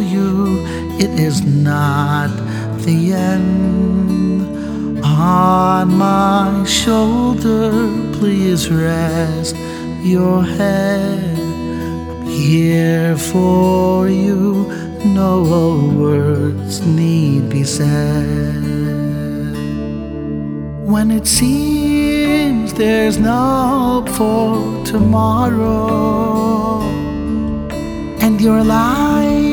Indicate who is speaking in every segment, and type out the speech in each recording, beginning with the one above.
Speaker 1: you it is not the end. On my shoulder, please rest your head. I'm here for you, no words need be said. When it seems there's no hope for tomorrow, and your life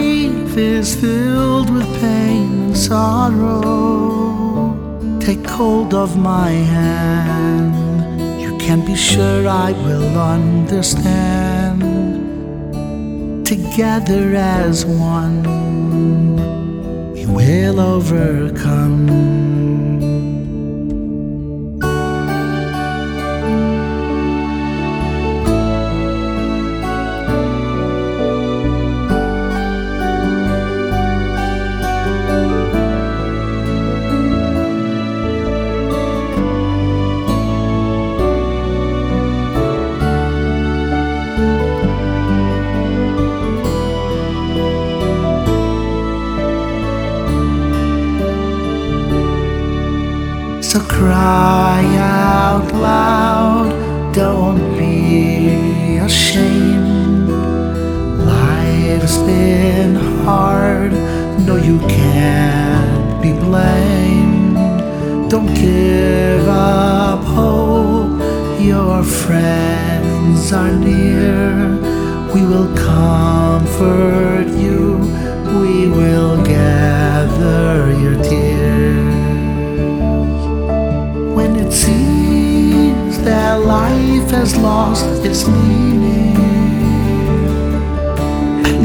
Speaker 1: is filled with pain and sorrow, take hold of my hand. You can be sure I will understand. Together as one, we will overcome. So cry out loud, don't be ashamed. Life's been hard, no, you can't be blamed. Don't give up hope, your friends are near. Has lost its meaning.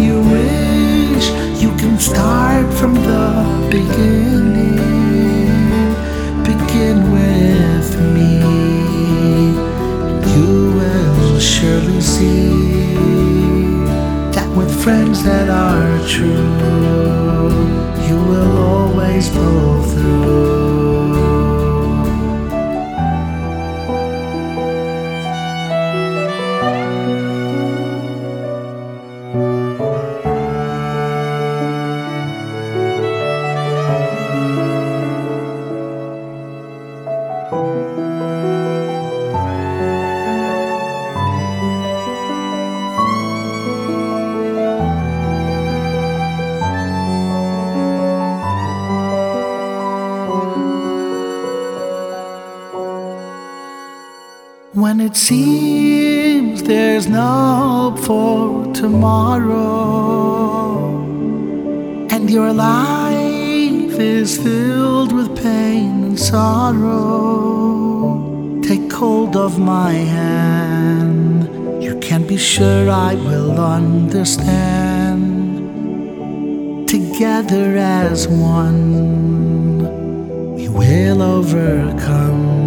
Speaker 1: You wish you can start from the beginning. Begin with me. You will surely see that with friends that are true you will always pull through When it seems there's no hope for tomorrow, and your life is filled with pain and sorrow, take hold of my hand. You can be sure I will understand. Together as one, we will overcome.